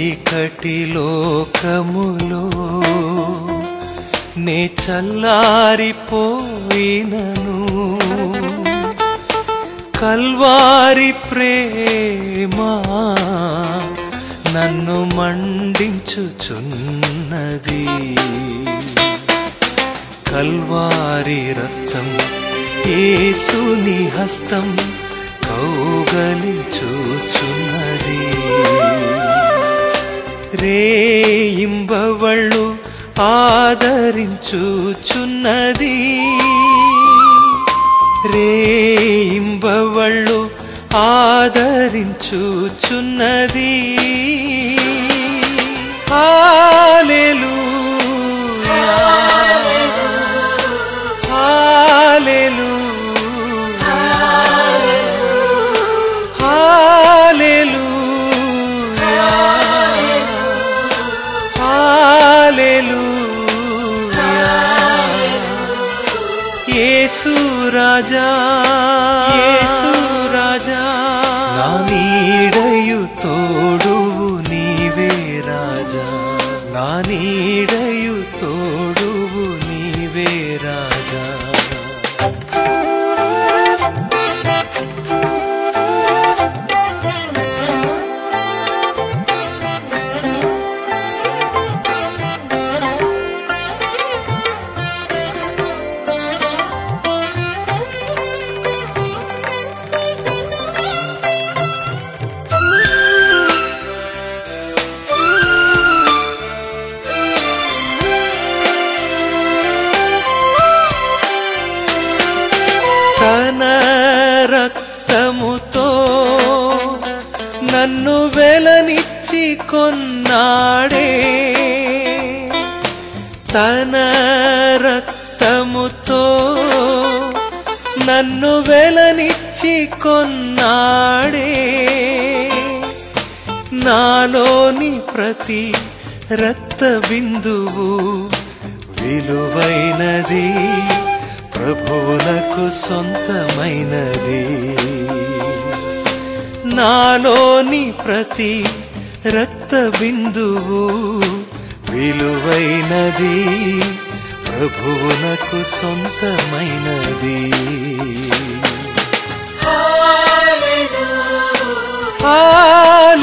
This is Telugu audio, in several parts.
చీకటి లోకములో నే చల్లారిపోయినను. కల్వారి ప్రేమ నన్ను మండించుచున్నది. కల్వారి రక్తం ఏసుని హస్తం కౌగలించుచున్న రేయింబవళ్ళు ఆదరించుచున్నది. రేయింబవళ్ళు ఆదరించుచున్నది. హల్లెలూయా. రాజా యేసు రాజా నా నీడయు తోడువు నీవే రాజా. నా నీడయు తోడువు నీవే రాజా. తన రక్తముతో నన్ను వెలనిచ్చి కొన్నాడే. తన రక్తముతో నన్ను వెలనిచ్చి కొన్నాడే. నాలోని ప్రతి రక్త బిందువు విలువైనది. ప్రభువునకు సొంతమైనది. నాలోని ప్రతి రక్త బిందువు విలువైనది. ప్రభువునకు సొంతమైనది. హల్లెలూయా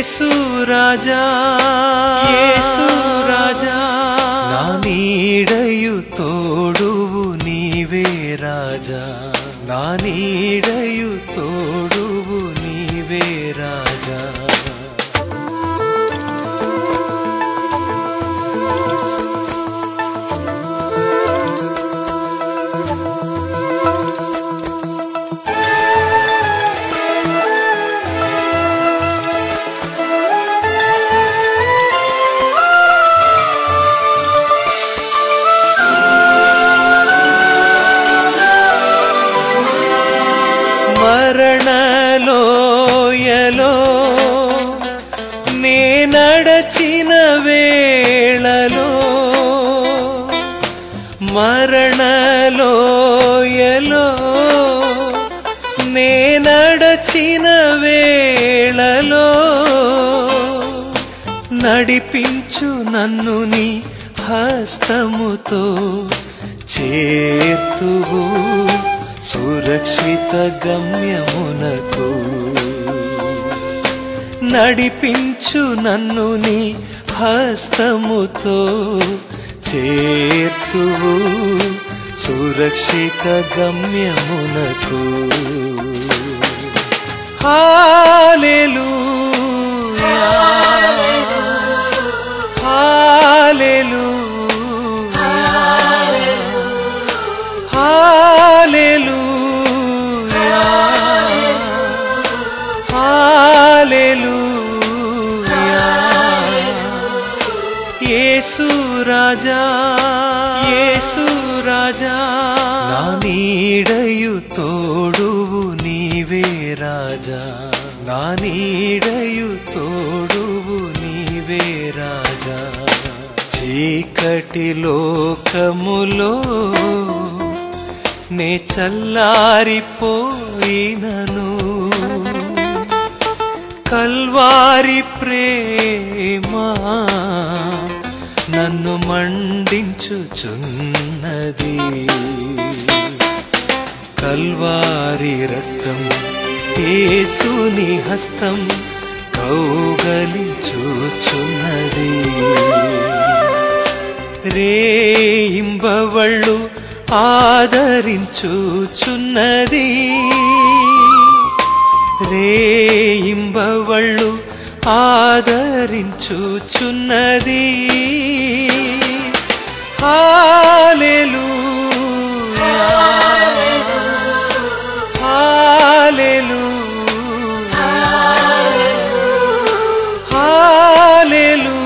యేసు రాజా. యేసు రాజా. నా నీడయు తోడువు నీవే రాజా. నా నీడయు తోడువు నీవే రాజా. మరణలోయలో నేనడచిన వేళలో నడిపించు నన్ను నీ హస్తముతో చేర్తువు సురక్షిత గమ్యమునకు. నడిపించు నన్ను నీ హస్తముతో చేర్తువు సురక్షిత గమ్యమునకు. హాలెలూయా యేసు రాజా యేసు రాజా నా నీడయు తోడువు నీవే రాజా. నా నీడయు తోడువు నీవే రాజా. చీకటి లోకములో నే చల్లారిపోయినను. కల్వారి ప్రేమా నన్ను మండించుచున్నది. కల్వారి రక్తం యేసుని హస్తం కౌగలించుచున్నది. రేయింబవళ్ళు ఆదరించుచున్నది. రేయింబవళ్ళు ఆదరించుచున్నది. హాలెలు హాలెలు హాలెలు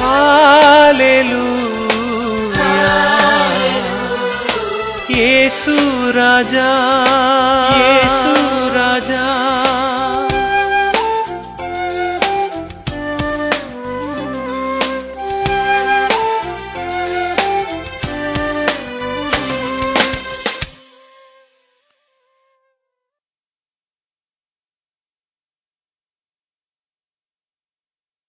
హాలెలు యేసు రాజా.